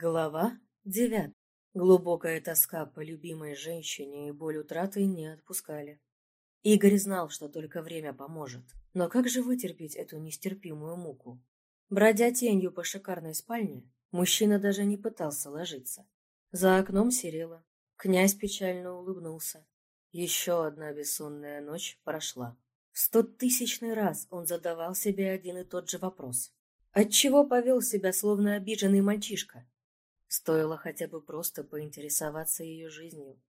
Глава девятая. Глубокая тоска по любимой женщине и боль утраты не отпускали. Игорь знал, что только время поможет. Но как же вытерпеть эту нестерпимую муку? Бродя тенью по шикарной спальне, мужчина даже не пытался ложиться. За окном серело. Князь печально улыбнулся. Еще одна бессонная ночь прошла. В стотысячный раз он задавал себе один и тот же вопрос. Отчего повел себя, словно обиженный мальчишка? Стоило хотя бы просто поинтересоваться ее жизнью.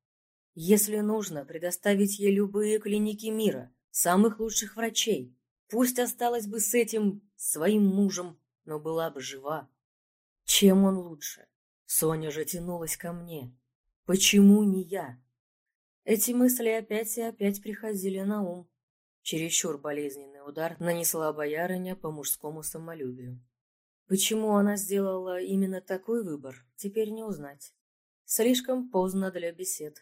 Если нужно, предоставить ей любые клиники мира, самых лучших врачей. Пусть осталась бы с этим своим мужем, но была бы жива. Чем он лучше? Соня же тянулась ко мне. Почему не я? Эти мысли опять и опять приходили на ум. Чересчур болезненный удар нанесла боярыня по мужскому самолюбию. Почему она сделала именно такой выбор, теперь не узнать. Слишком поздно для бесед.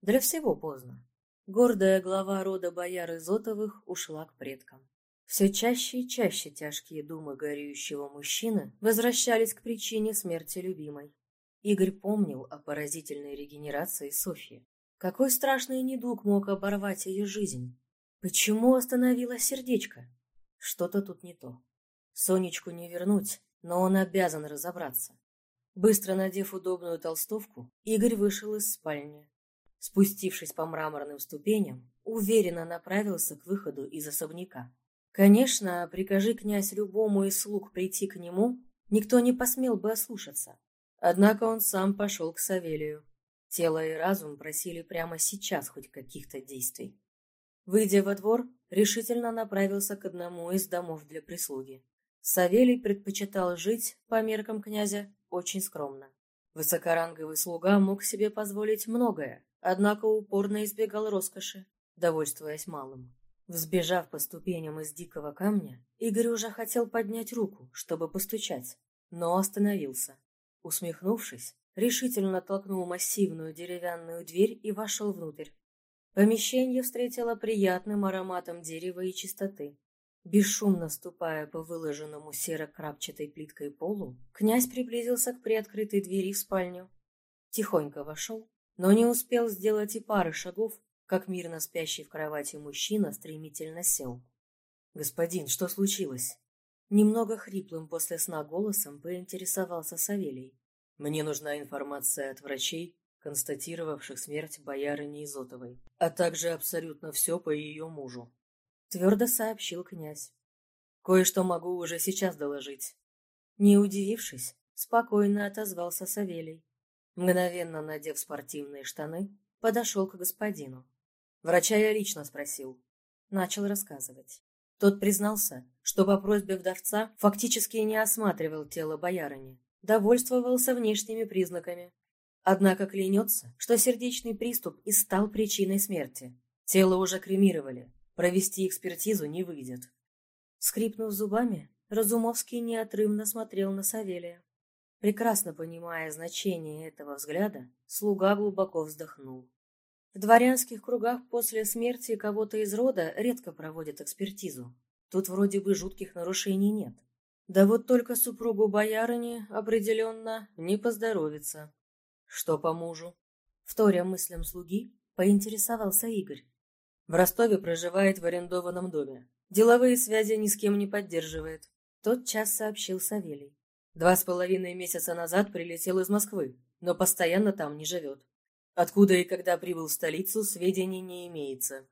Для всего поздно. Гордая глава рода бояр Изотовых ушла к предкам. Все чаще и чаще тяжкие думы горюющего мужчины возвращались к причине смерти любимой. Игорь помнил о поразительной регенерации Софьи. Какой страшный недуг мог оборвать ее жизнь? Почему остановилось сердечко? Что-то тут не то. Сонечку не вернуть, но он обязан разобраться. Быстро надев удобную толстовку, Игорь вышел из спальни. Спустившись по мраморным ступеням, уверенно направился к выходу из особняка. Конечно, прикажи князь любому из слуг прийти к нему, никто не посмел бы ослушаться. Однако он сам пошел к Савелию. Тело и разум просили прямо сейчас хоть каких-то действий. Выйдя во двор, решительно направился к одному из домов для прислуги. Савелий предпочитал жить, по меркам князя, очень скромно. Высокоранговый слуга мог себе позволить многое, однако упорно избегал роскоши, довольствуясь малым. Взбежав по ступеням из дикого камня, Игорь уже хотел поднять руку, чтобы постучать, но остановился. Усмехнувшись, решительно толкнул массивную деревянную дверь и вошел внутрь. Помещение встретило приятным ароматом дерева и чистоты. Бесшумно ступая по выложенному серо-крапчатой плиткой полу, князь приблизился к приоткрытой двери в спальню. Тихонько вошел, но не успел сделать и пары шагов, как мирно спящий в кровати мужчина стремительно сел. «Господин, что случилось?» Немного хриплым после сна голосом поинтересовался Савелий. «Мне нужна информация от врачей, констатировавших смерть боярыни Изотовой, а также абсолютно все по ее мужу твердо сообщил князь. Кое-что могу уже сейчас доложить. Не удивившись, спокойно отозвался Савелий. Мгновенно надев спортивные штаны, подошел к господину. Врача я лично спросил. Начал рассказывать. Тот признался, что по просьбе вдовца фактически не осматривал тело боярыни, довольствовался внешними признаками. Однако клянется, что сердечный приступ и стал причиной смерти. Тело уже кремировали, Провести экспертизу не выйдет. Скрипнув зубами, Разумовский неотрывно смотрел на Савелия. Прекрасно понимая значение этого взгляда, слуга глубоко вздохнул. В дворянских кругах после смерти кого-то из рода редко проводят экспертизу. Тут вроде бы жутких нарушений нет. Да вот только супругу боярыни определенно не поздоровится. Что по мужу? Вторя мыслям слуги, поинтересовался Игорь. В Ростове проживает в арендованном доме. Деловые связи ни с кем не поддерживает. Тот час сообщил Савелий. Два с половиной месяца назад прилетел из Москвы, но постоянно там не живет. Откуда и когда прибыл в столицу, сведений не имеется.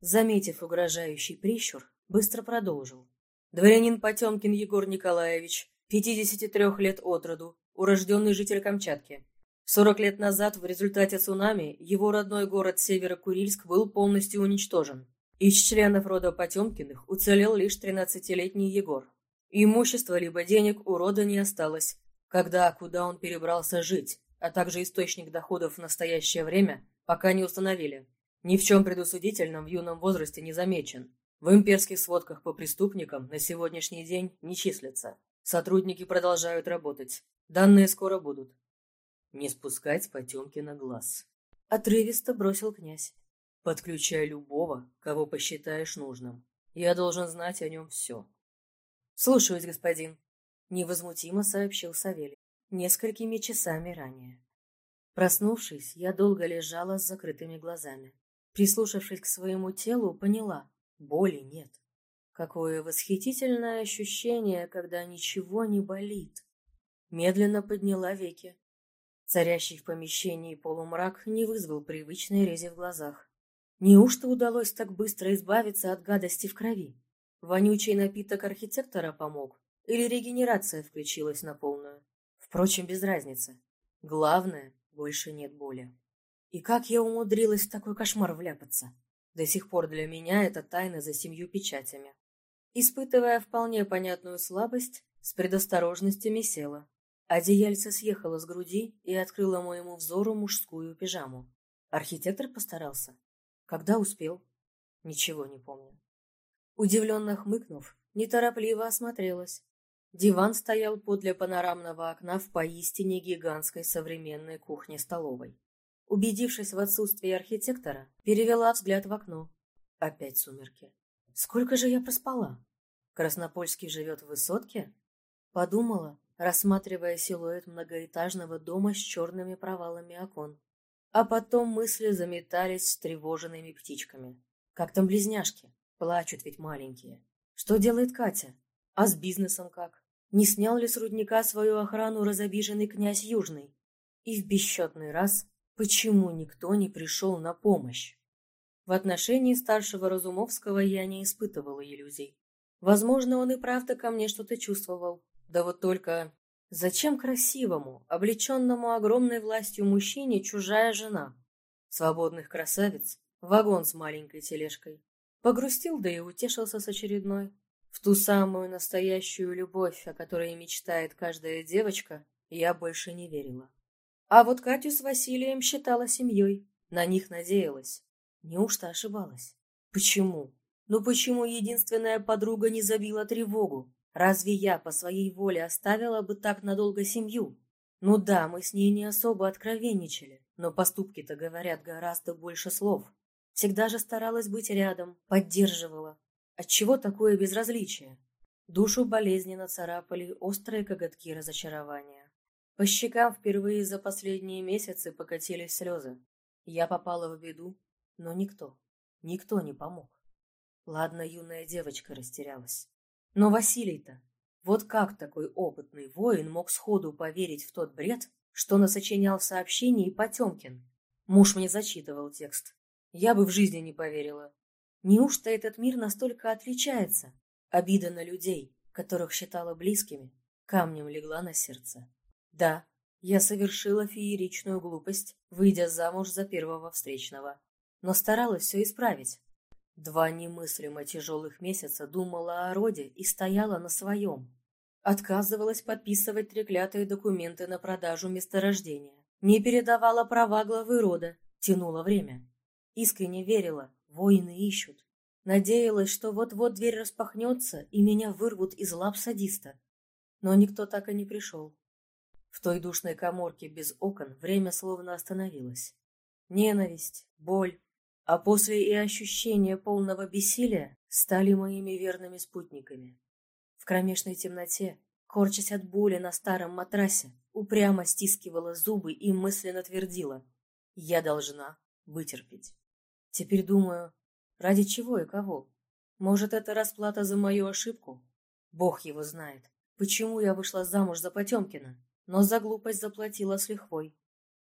Заметив угрожающий прищур, быстро продолжил. Дворянин Потемкин Егор Николаевич, 53 лет от роду, урожденный житель Камчатки. Сорок лет назад в результате цунами его родной город Северо-Курильск был полностью уничтожен. Из членов рода Потемкиных уцелел лишь тринадцатилетний Егор. Имущества либо денег у рода не осталось. Когда, куда он перебрался жить, а также источник доходов в настоящее время, пока не установили. Ни в чем предусудительном в юном возрасте не замечен. В имперских сводках по преступникам на сегодняшний день не числятся. Сотрудники продолжают работать. Данные скоро будут. Не спускать с Потемкина глаз. Отрывисто бросил князь. Подключай любого, кого посчитаешь нужным. Я должен знать о нем все. Слушаюсь, господин. Невозмутимо сообщил Савелий. несколькими часами ранее. Проснувшись, я долго лежала с закрытыми глазами. Прислушавшись к своему телу, поняла – боли нет. Какое восхитительное ощущение, когда ничего не болит. Медленно подняла веки. Царящий в помещении полумрак не вызвал привычной рези в глазах. Неужто удалось так быстро избавиться от гадости в крови? Вонючий напиток архитектора помог? Или регенерация включилась на полную? Впрочем, без разницы. Главное, больше нет боли. И как я умудрилась в такой кошмар вляпаться? До сих пор для меня это тайна за семью печатями. Испытывая вполне понятную слабость, с предосторожностями села. Одеяльце съехало с груди и открыло моему взору мужскую пижаму. Архитектор постарался. Когда успел? Ничего не помню. Удивленно хмыкнув, неторопливо осмотрелась. Диван стоял подле панорамного окна в поистине гигантской современной кухне-столовой. Убедившись в отсутствии архитектора, перевела взгляд в окно. Опять сумерки. Сколько же я проспала? Краснопольский живет в высотке? Подумала, рассматривая силуэт многоэтажного дома с черными провалами окон. А потом мысли заметались с тревоженными птичками. Как там близняшки? Плачут ведь маленькие. Что делает Катя? А с бизнесом как? Не снял ли с рудника свою охрану разобиженный князь Южный? И в бесчетный раз Почему никто не пришел на помощь? В отношении старшего Разумовского я не испытывала иллюзий. Возможно, он и правда ко мне что-то чувствовал. Да вот только зачем красивому, облеченному огромной властью мужчине чужая жена? Свободных красавиц, вагон с маленькой тележкой. Погрустил, да и утешился с очередной. В ту самую настоящую любовь, о которой мечтает каждая девочка, я больше не верила. А вот Катю с Василием считала семьей, на них надеялась. Неужто ошибалась? Почему? Ну почему единственная подруга не забила тревогу? Разве я по своей воле оставила бы так надолго семью? Ну да, мы с ней не особо откровенничали, но поступки-то говорят гораздо больше слов. Всегда же старалась быть рядом, поддерживала. Отчего такое безразличие? Душу болезненно царапали острые коготки разочарования. По щекам впервые за последние месяцы покатились слезы. Я попала в беду, но никто, никто не помог. Ладно, юная девочка растерялась. Но Василий-то, вот как такой опытный воин мог сходу поверить в тот бред, что насочинял в сообщении Потемкин? Муж мне зачитывал текст. Я бы в жизни не поверила. Неужто этот мир настолько отличается? Обида на людей, которых считала близкими, камнем легла на сердце. Да, я совершила фееричную глупость, выйдя замуж за первого встречного. Но старалась все исправить. Два немыслимо тяжелых месяца думала о роде и стояла на своем. Отказывалась подписывать треклятые документы на продажу месторождения. Не передавала права главы рода, тянула время. Искренне верила, воины ищут. Надеялась, что вот-вот дверь распахнется и меня вырвут из лап садиста. Но никто так и не пришел. В той душной коморке без окон время словно остановилось. Ненависть, боль, а после и ощущение полного бессилия стали моими верными спутниками. В кромешной темноте, корчась от боли на старом матрасе, упрямо стискивала зубы и мысленно твердила «Я должна вытерпеть». Теперь думаю, ради чего и кого? Может, это расплата за мою ошибку? Бог его знает. Почему я вышла замуж за Потемкина? но за глупость заплатила с лихвой.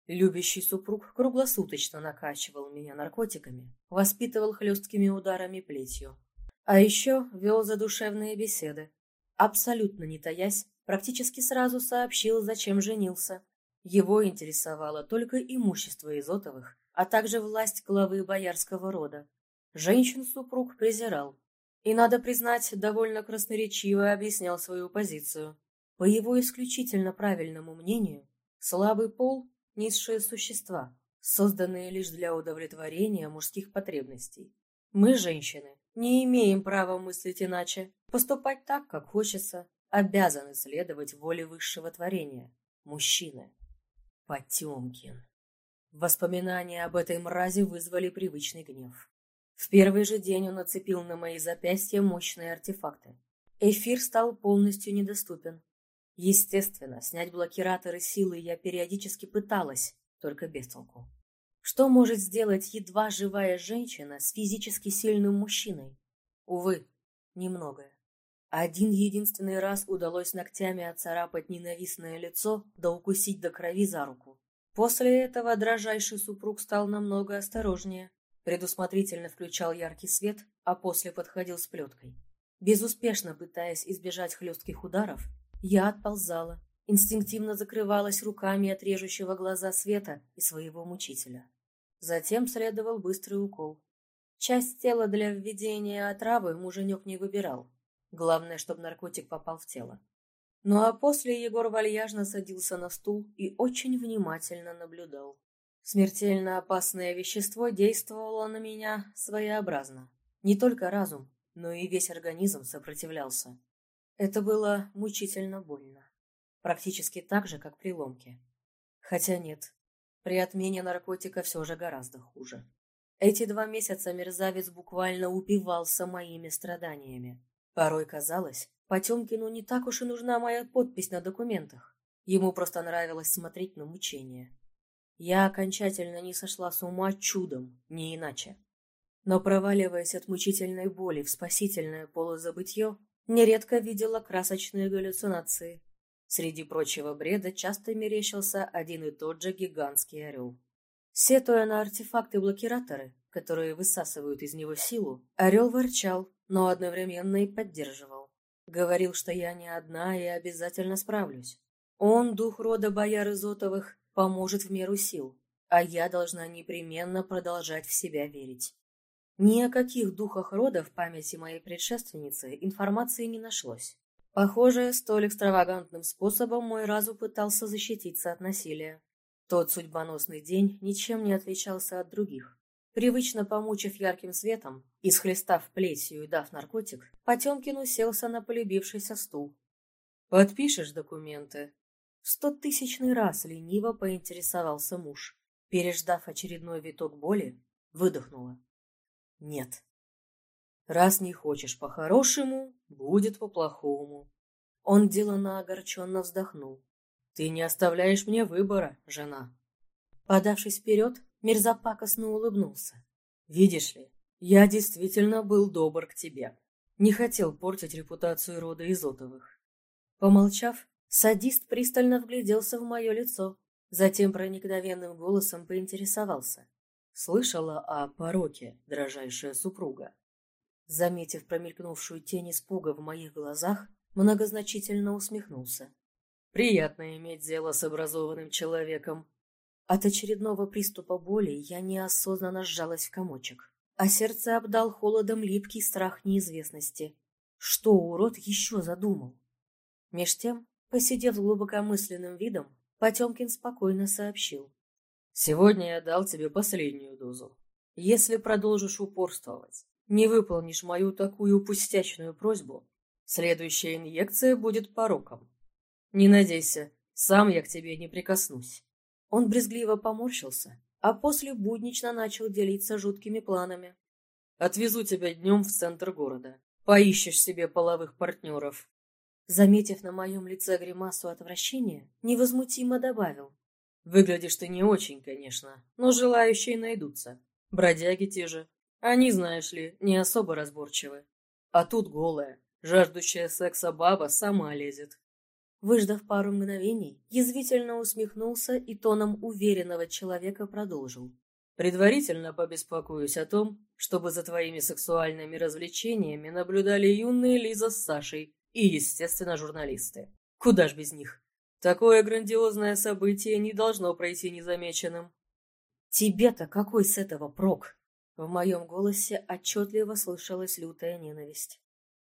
Любящий супруг круглосуточно накачивал меня наркотиками, воспитывал хлесткими ударами плетью. А еще вел задушевные беседы. Абсолютно не таясь, практически сразу сообщил, зачем женился. Его интересовало только имущество Изотовых, а также власть главы боярского рода. Женщин супруг презирал. И, надо признать, довольно красноречиво объяснял свою позицию. По его исключительно правильному мнению, слабый пол – низшие существа, созданные лишь для удовлетворения мужских потребностей. Мы, женщины, не имеем права мыслить иначе, поступать так, как хочется, обязаны следовать воле высшего творения – мужчины. Потемкин. Воспоминания об этой мрази вызвали привычный гнев. В первый же день он нацепил на мои запястья мощные артефакты. Эфир стал полностью недоступен, Естественно, снять блокираторы силы я периодически пыталась, только без толку. Что может сделать едва живая женщина с физически сильным мужчиной? Увы, немногое. Один единственный раз удалось ногтями отцарапать ненавистное лицо да укусить до крови за руку. После этого дрожайший супруг стал намного осторожнее, предусмотрительно включал яркий свет, а после подходил с плеткой. Безуспешно пытаясь избежать хлестких ударов, я отползала, инстинктивно закрывалась руками от режущего глаза света и своего мучителя. Затем следовал быстрый укол. Часть тела для введения отравы муженек не выбирал. Главное, чтобы наркотик попал в тело. Ну а после Егор вальяжно садился на стул и очень внимательно наблюдал. Смертельно опасное вещество действовало на меня своеобразно. Не только разум, но и весь организм сопротивлялся. Это было мучительно больно. Практически так же, как при ломке. Хотя нет, при отмене наркотика все же гораздо хуже. Эти два месяца мерзавец буквально упивался моими страданиями. Порой казалось, Потемкину не так уж и нужна моя подпись на документах. Ему просто нравилось смотреть на мучения. Я окончательно не сошла с ума чудом, не иначе. Но проваливаясь от мучительной боли в спасительное полузабытье, нередко видела красочные галлюцинации, Среди прочего бреда часто мерещился один и тот же гигантский орел. Сетуя на артефакты-блокираторы, которые высасывают из него силу, орел ворчал, но одновременно и поддерживал. Говорил, что я не одна и обязательно справлюсь. Он, дух рода бояр Изотовых, поможет в меру сил, а я должна непременно продолжать в себя верить. Ни о каких духах рода в памяти моей предшественницы информации не нашлось. Похоже, столь экстравагантным способом мой разум пытался защититься от насилия. Тот судьбоносный день ничем не отличался от других. Привычно помучив ярким светом и схлестав плетью и дав наркотик, Потемкин уселся на полюбившийся стул. «Подпишешь документы?» В стотысячный раз лениво поинтересовался муж. Переждав очередной виток боли, выдохнула. «Нет». Раз не хочешь по-хорошему, будет по-плохому. Он деланно огорченно вздохнул. Ты не оставляешь мне выбора, жена. Подавшись вперед, мерзопакостно улыбнулся. Видишь ли, я действительно был добр к тебе. Не хотел портить репутацию рода Изотовых. Помолчав, садист пристально вгляделся в мое лицо, затем проникновенным голосом поинтересовался. Слышала о пороке, дрожайшая супруга? Заметив промелькнувшую тень испуга в моих глазах, многозначительно усмехнулся. «Приятно иметь дело с образованным человеком». От очередного приступа боли я неосознанно сжалась в комочек, а сердце обдал холодом липкий страх неизвестности. Что урод еще задумал? Меж тем, посидев глубокомысленным видом, Потемкин спокойно сообщил. «Сегодня я дал тебе последнюю дозу. Если продолжишь упорствовать, не выполнишь мою такую пустячную просьбу, следующая инъекция будет пороком. Не надейся, сам я к тебе не прикоснусь. Он брезгливо поморщился, а после буднично начал делиться жуткими планами. Отвезу тебя днем в центр города. Поищешь себе половых партнеров. Заметив на моем лице гримасу отвращения, невозмутимо добавил. Выглядишь ты не очень, конечно, но желающие найдутся. Бродяги те же, они, знаешь ли, не особо разборчивы. А тут голая, жаждущая секса баба сама лезет. Выждав пару мгновений, язвительно усмехнулся и тоном уверенного человека продолжил. Предварительно побеспокоюсь о том, чтобы за твоими сексуальными развлечениями наблюдали юные Лиза с Сашей и, естественно, журналисты. Куда ж без них? Такое грандиозное событие не должно пройти незамеченным. Тебе-то какой с этого прок? В моем голосе отчетливо слышалась лютая ненависть.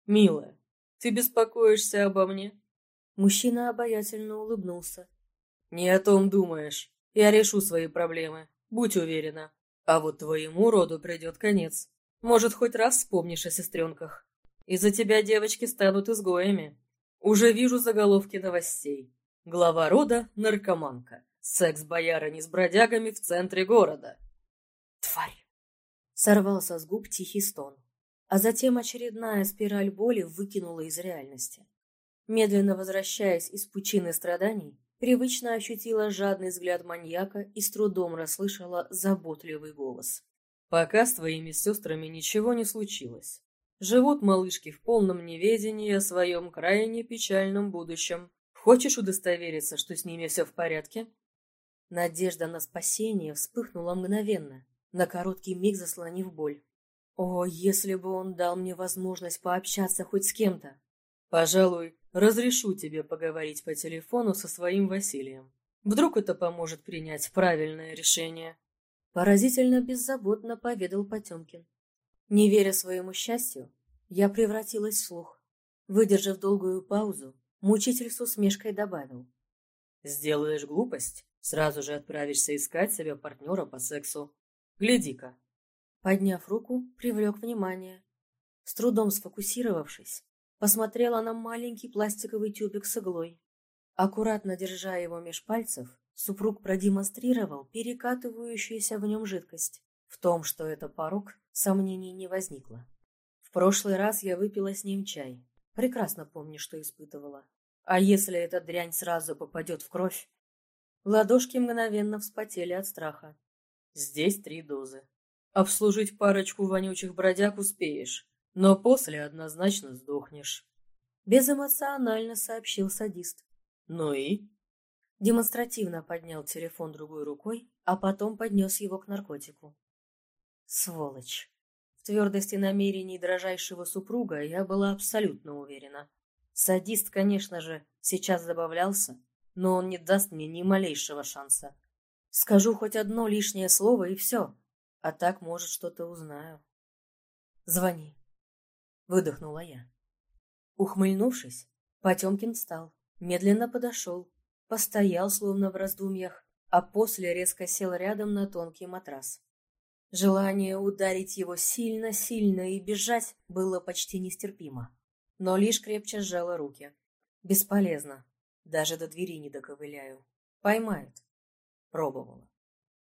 «Милая, ты беспокоишься обо мне?» Мужчина обаятельно улыбнулся. «Не о том думаешь. Я решу свои проблемы. Будь уверена. А вот твоему роду придет конец. Может, хоть раз вспомнишь о сестренках. Из-за тебя девочки станут изгоями. Уже вижу заголовки новостей. Глава рода – наркоманка. Секс боярыни с бродягами в центре города. Тварь! Сорвался с губ тихий стон, а затем очередная спираль боли выкинула из реальности. Медленно возвращаясь из пучины страданий, привычно ощутила жадный взгляд маньяка и с трудом расслышала заботливый голос. «Пока с твоими сестрами ничего не случилось. Живут малышки в полном неведении о своем крайне печальном будущем. Хочешь удостовериться, что с ними все в порядке?» Надежда на спасение вспыхнула мгновенно, на короткий миг заслонив боль. О, если бы он дал мне возможность пообщаться хоть с кем-то. Пожалуй, разрешу тебе поговорить по телефону со своим Василием. Вдруг это поможет принять правильное решение. Поразительно беззаботно поведал Потемкин. Не веря своему счастью, я превратилась в слух. Выдержав долгую паузу, мучитель с усмешкой добавил. «Сделаешь глупость, сразу же отправишься искать себе партнера по сексу. Гляди-ка, Подняв руку, привлек внимание. С трудом сфокусировавшись, посмотрела на маленький пластиковый тюбик с иглой. Аккуратно держа его меж пальцев, супруг продемонстрировал перекатывающуюся в нем жидкость. В том, что это порог, сомнений не возникло. В прошлый раз я выпила с ним чай. Прекрасно помню, что испытывала. А если эта дрянь сразу попадет в кровь? Ладошки мгновенно вспотели от страха. Здесь три дозы. Обслужить парочку вонючих бродяг успеешь, но после однозначно сдохнешь. Безэмоционально сообщил садист. Ну и? Демонстративно поднял телефон другой рукой, а потом поднес его к наркотику. Сволочь. Твердости намерений дрожайшего супруга я была абсолютно уверена. Садист, конечно же, сейчас забавлялся, но он не даст мне ни малейшего шанса. Скажу хоть одно лишнее слово, и все. А так, может, что-то узнаю. Звони. Выдохнула я. Ухмыльнувшись, Потемкин встал, медленно подошел, постоял, словно в раздумьях, а после резко сел рядом на тонкий матрас. Желание ударить его сильно-сильно и бежать было почти нестерпимо, но лишь крепче сжала руки. Бесполезно, даже до двери не доковыляю. Поймает. Пробовала.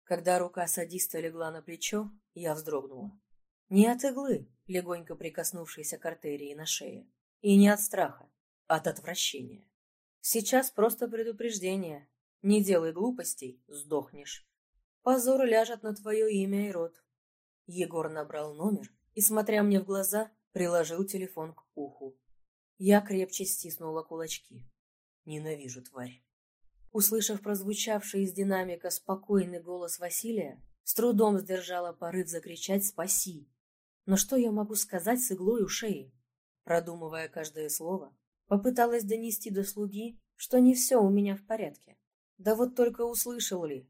Когда рука садиста легла на плечо, я вздрогнула. Не от иглы, легонько прикоснувшейся к артерии на шее, и не от страха, от отвращения. Сейчас просто предупреждение. Не делай глупостей, сдохнешь. Позор ляжет на твое имя и род. Егор набрал номер и, смотря мне в глаза, приложил телефон к уху. Я крепче стиснула кулачки. Ненавижу тварь. Услышав прозвучавший из динамика спокойный голос Василия, с трудом сдержала порыв закричать «Спаси!». Но что я могу сказать с иглой у шеи? Продумывая каждое слово, попыталась донести до слуги, что не все у меня в порядке. Да вот только услышал ли,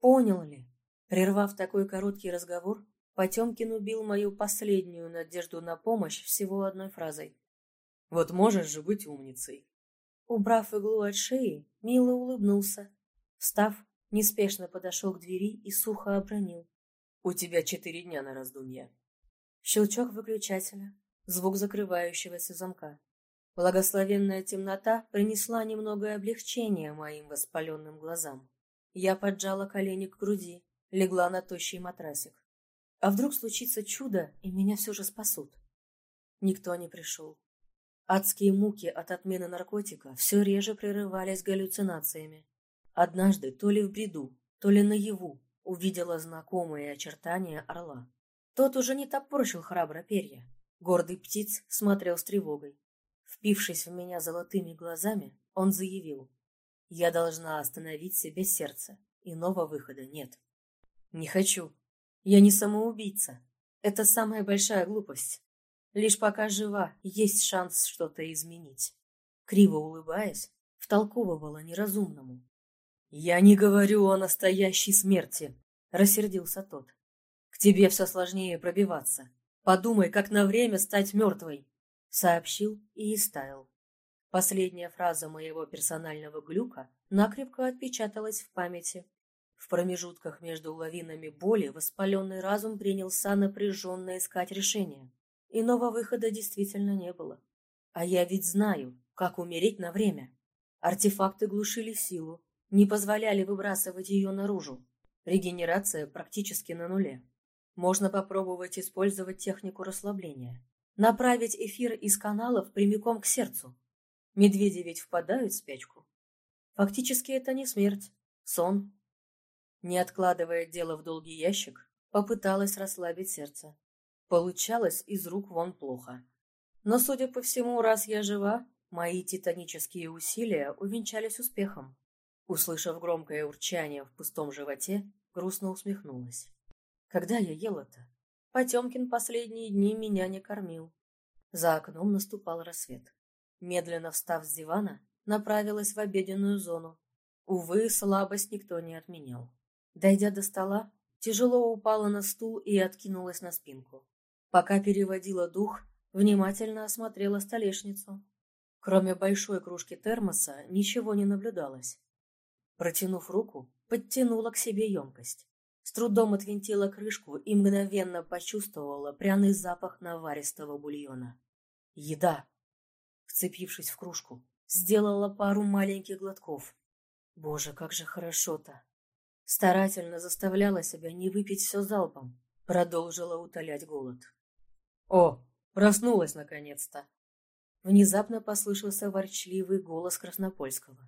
понял ли. Прервав такой короткий разговор, Потемкин убил мою последнюю надежду на помощь всего одной фразой. «Вот можешь же быть умницей. Убрав иглу от шеи, мило улыбнулся. Встав, неспешно подошел к двери и сухо обронил. «У тебя четыре дня на раздумье». Щелчок выключателя, звук закрывающегося замка. Благословенная темнота принесла немного облегчения моим воспаленным глазам. Я поджала колени к груди, легла на тощий матрасик. А вдруг случится чудо, и меня все же спасут? Никто не пришел. Адские муки от отмены наркотика все реже прерывались галлюцинациями. Однажды, то ли в бреду, то ли наяву, увидела знакомые очертания орла. Тот уже не топорщил храбро перья. Гордый птиц смотрел с тревогой. Впившись в меня золотыми глазами, он заявил. «Я должна остановить себе сердце. Иного выхода нет». «Не хочу. Я не самоубийца. Это самая большая глупость. Лишь пока жива, есть шанс что-то изменить. Криво улыбаясь, втолковывала неразумному. «Я не говорю о настоящей смерти», — рассердился тот. «К тебе все сложнее пробиваться. Подумай, как на время стать мертвой», — сообщил и истаял. Последняя фраза моего персонального глюка накрепко отпечаталась в памяти. В промежутках между лавинами боли воспаленный разум принялся напряженно искать решение. Иного выхода действительно не было. А я ведь знаю, как умереть на время. Артефакты глушили силу, не позволяли выбрасывать ее наружу. Регенерация практически на нуле. Можно попробовать использовать технику расслабления. Направить эфир из каналов прямиком к сердцу. Медведи ведь впадают в спячку. Фактически это не смерть, сон. Не откладывая дело в долгий ящик, попыталась расслабить сердце. Получалось из рук вон плохо. Но, судя по всему, раз я жива, мои титанические усилия увенчались успехом. Услышав громкое урчание в пустом животе, грустно усмехнулась. Когда я ела-то? Потемкин последние дни меня не кормил. За окном наступал рассвет. Медленно встав с дивана, направилась в обеденную зону. Увы, слабость никто не отменял. Дойдя до стола, тяжело упала на стул и откинулась на спинку. Пока переводила дух, внимательно осмотрела столешницу. Кроме большой кружки термоса, ничего не наблюдалось. Протянув руку, подтянула к себе емкость. С трудом отвинтила крышку и мгновенно почувствовала пряный запах наваристого бульона. Еда! Вцепившись в кружку, сделала пару маленьких глотков. Боже, как же хорошо-то! Старательно заставляла себя не выпить все залпом. Продолжила утолять голод. О, проснулась наконец-то! Внезапно послышался ворчливый голос Краснопольского.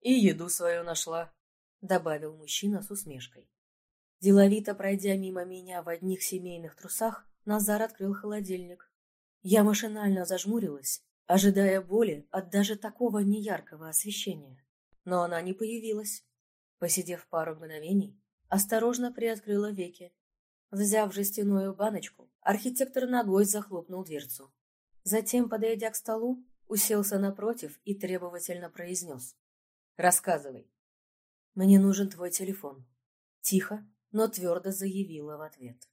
И еду свою нашла, добавил мужчина с усмешкой. Деловито пройдя мимо меня в одних семейных трусах, Назар открыл холодильник. Я машинально зажмурилась, ожидая боли от даже такого неяркого освещения. Но она не появилась. Посидев пару мгновений, осторожно приоткрыла веки. Взяв жестяную баночку, архитектор ногой захлопнул дверцу. Затем, подойдя к столу, уселся напротив и требовательно произнес. «Рассказывай». «Мне нужен твой телефон». Тихо, но твердо заявила в ответ.